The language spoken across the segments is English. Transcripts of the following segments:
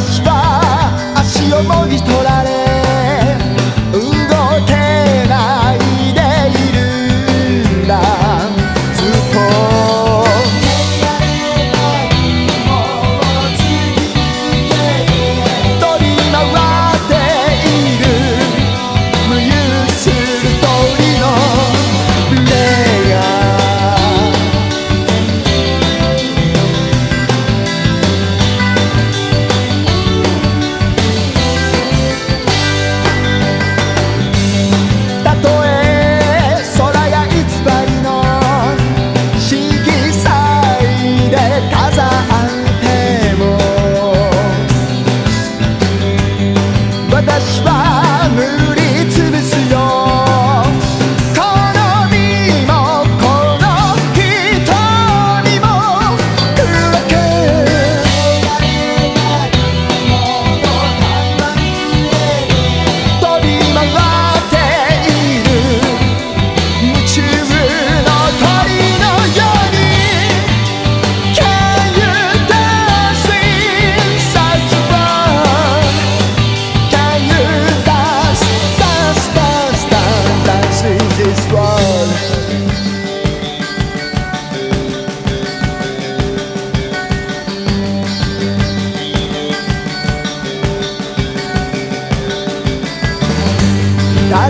satisfied.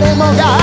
irmão da